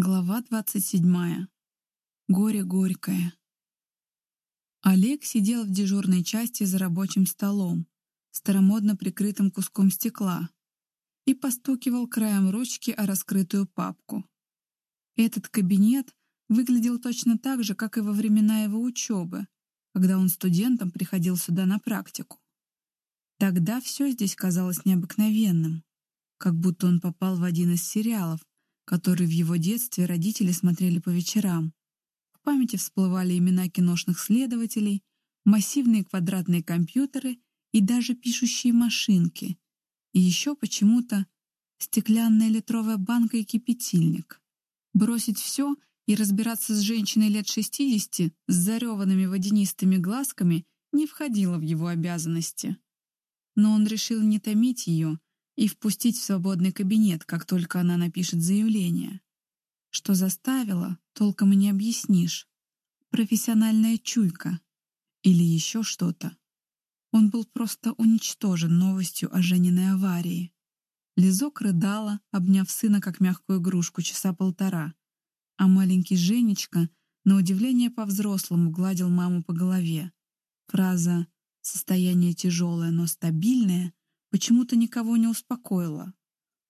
Глава 27. Горе горькое. Олег сидел в дежурной части за рабочим столом, старомодно прикрытым куском стекла, и постукивал краем ручки о раскрытую папку. Этот кабинет выглядел точно так же, как и во времена его учебы, когда он студентом приходил сюда на практику. Тогда все здесь казалось необыкновенным, как будто он попал в один из сериалов, который в его детстве родители смотрели по вечерам. В памяти всплывали имена киношных следователей, массивные квадратные компьютеры и даже пишущие машинки. И еще почему-то стеклянная литровая банка и кипятильник. Бросить все и разбираться с женщиной лет 60 с зареванными водянистыми глазками не входило в его обязанности. Но он решил не томить ее и впустить в свободный кабинет, как только она напишет заявление. Что заставило, толком и не объяснишь. Профессиональная чуйка. Или еще что-то. Он был просто уничтожен новостью о Жениной аварии. Лизок рыдала, обняв сына как мягкую игрушку часа полтора, а маленький Женечка, на удивление по-взрослому, гладил маму по голове. Фраза «состояние тяжелое, но стабильное» почему-то никого не успокоила.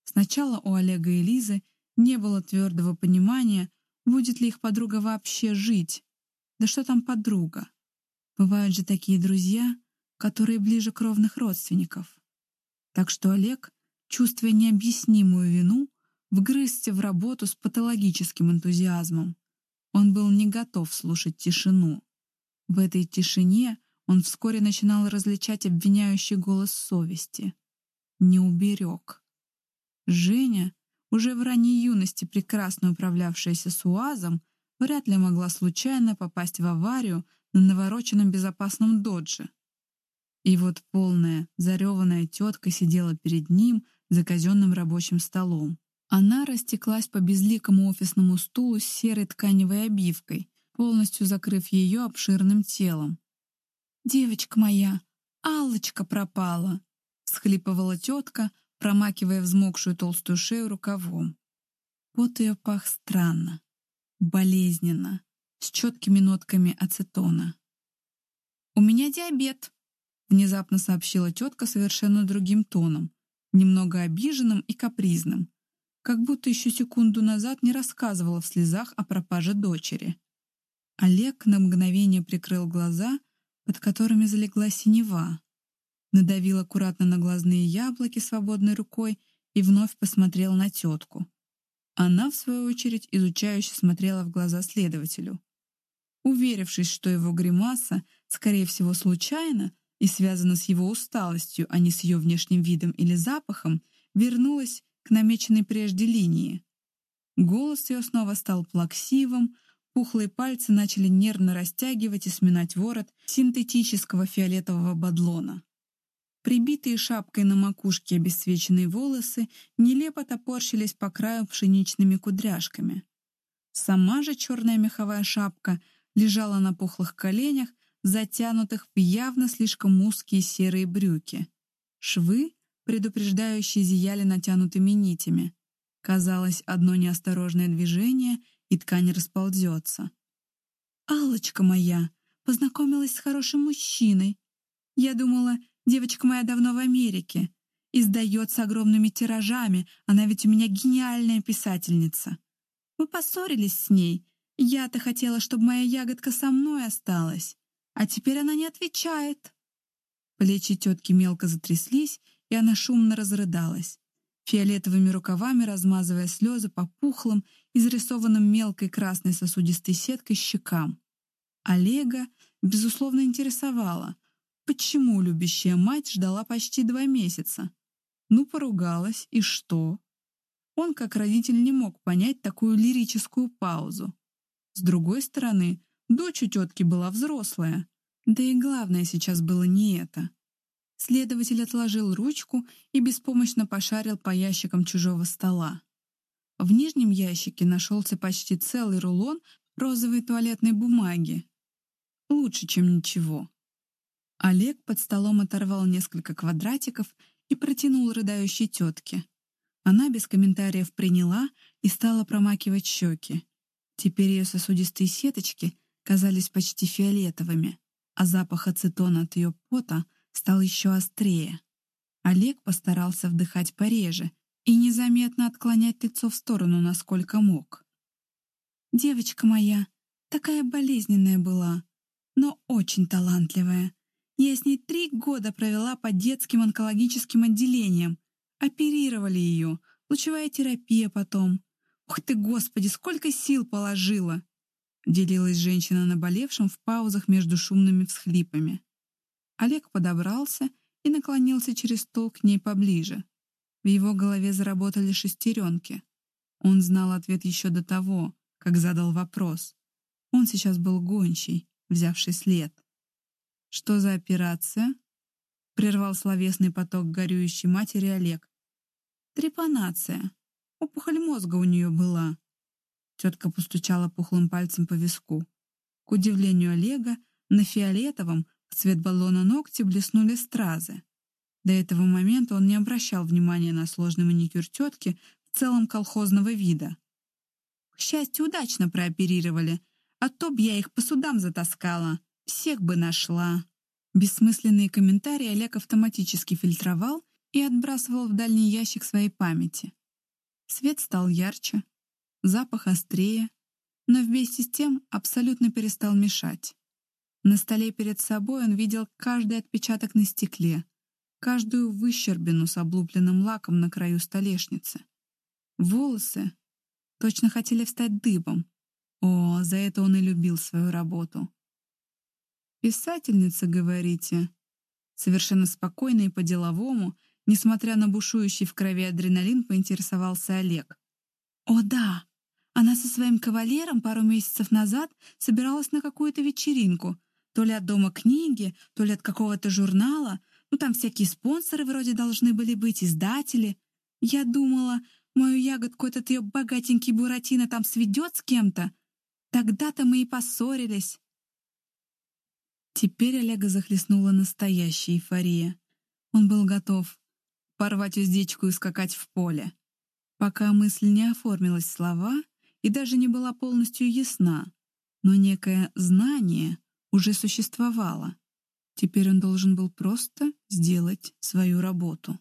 Сначала у Олега и Лизы не было твердого понимания, будет ли их подруга вообще жить. Да что там подруга? Бывают же такие друзья, которые ближе кровных родственников. Так что Олег, чувствуя необъяснимую вину, вгрызся в работу с патологическим энтузиазмом. Он был не готов слушать тишину. В этой тишине он вскоре начинал различать обвиняющий голос совести. Не уберег. Женя, уже в ранней юности прекрасно управлявшаяся с УАЗом, вряд ли могла случайно попасть в аварию на навороченном безопасном додже. И вот полная, зареванная тетка сидела перед ним за казенным рабочим столом. Она растеклась по безликому офисному стулу с серой тканевой обивкой, полностью закрыв ее обширным телом. «Девочка моя, Аллочка пропала!» — схлипывала тетка, промакивая взмокшую толстую шею рукавом. Вот ее пах странно, болезненно, с четкими нотками ацетона. «У меня диабет», — внезапно сообщила тетка совершенно другим тоном, немного обиженным и капризным, как будто еще секунду назад не рассказывала в слезах о пропаже дочери. Олег на мгновение прикрыл глаза под которыми залегла синева. Надавил аккуратно на глазные яблоки свободной рукой и вновь посмотрел на тетку. Она, в свою очередь, изучающе смотрела в глаза следователю. Уверившись, что его гримаса, скорее всего, случайна и связана с его усталостью, а не с ее внешним видом или запахом, вернулась к намеченной прежде линии. Голос ее снова стал плаксивым, Пухлые пальцы начали нервно растягивать и сминать ворот синтетического фиолетового бадлона. Прибитые шапкой на макушке обесцвеченные волосы нелепо топорщились по краю пшеничными кудряшками. Сама же черная меховая шапка лежала на пухлых коленях, затянутых в явно слишком узкие серые брюки. Швы, предупреждающие, зияли натянутыми нитями. Казалось, одно неосторожное движение — и ткань расползется. алочка моя познакомилась с хорошим мужчиной. Я думала, девочка моя давно в Америке. Издается огромными тиражами, она ведь у меня гениальная писательница. Мы поссорились с ней. Я-то хотела, чтобы моя ягодка со мной осталась. А теперь она не отвечает». Плечи тетки мелко затряслись, и она шумно разрыдалась фиолетовыми рукавами размазывая слезы по пухлым, изрисованным мелкой красной сосудистой сеткой щекам. Олега, безусловно, интересовало, почему любящая мать ждала почти два месяца. Ну, поругалась, и что? Он, как родитель, не мог понять такую лирическую паузу. С другой стороны, дочь у тетки была взрослая. Да и главное сейчас было не это. Следователь отложил ручку и беспомощно пошарил по ящикам чужого стола. В нижнем ящике нашелся почти целый рулон розовой туалетной бумаги. Лучше, чем ничего. Олег под столом оторвал несколько квадратиков и протянул рыдающей тетке. Она без комментариев приняла и стала промакивать щеки. Теперь ее сосудистые сеточки казались почти фиолетовыми, а запах ацетона от ее пота стал еще острее. Олег постарался вдыхать пореже и незаметно отклонять лицо в сторону, насколько мог. «Девочка моя, такая болезненная была, но очень талантливая. Я с ней три года провела по детским онкологическим отделениям. Оперировали ее, лучевая терапия потом. Ух ты, Господи, сколько сил положила!» Делилась женщина наболевшим в паузах между шумными всхлипами. Олег подобрался и наклонился через стол к ней поближе. В его голове заработали шестеренки. Он знал ответ еще до того, как задал вопрос. Он сейчас был гончий, взявший след. «Что за операция?» — прервал словесный поток горюющей матери Олег. «Трепанация. Опухоль мозга у нее была». Тетка постучала пухлым пальцем по виску. К удивлению Олега, на фиолетовом, цвет баллона ногти блеснули стразы. До этого момента он не обращал внимания на сложный маникюр тетки в целом колхозного вида. К счастью, удачно прооперировали, а то б я их по судам затаскала. Всех бы нашла. Бессмысленные комментарии Олег автоматически фильтровал и отбрасывал в дальний ящик своей памяти. Свет стал ярче, запах острее, но вместе с тем абсолютно перестал мешать. На столе перед собой он видел каждый отпечаток на стекле, каждую выщербину с облупленным лаком на краю столешницы. Волосы точно хотели встать дыбом. О, за это он и любил свою работу. «Писательница, говорите?» Совершенно спокойно и по-деловому, несмотря на бушующий в крови адреналин, поинтересовался Олег. «О, да! Она со своим кавалером пару месяцев назад собиралась на какую-то вечеринку, то ли от дома книги, то ли от какого-то журнала, ну, там всякие спонсоры вроде должны были быть, издатели. Я думала, мою ягодку этот ее богатенький Буратино там сведет с кем-то. Тогда-то мы и поссорились. Теперь Олега захлестнула настоящая эйфория. Он был готов порвать уздечку и скакать в поле. Пока мысль не оформилась слова и даже не была полностью ясна, но некое знание уже существовало. Теперь он должен был просто сделать свою работу.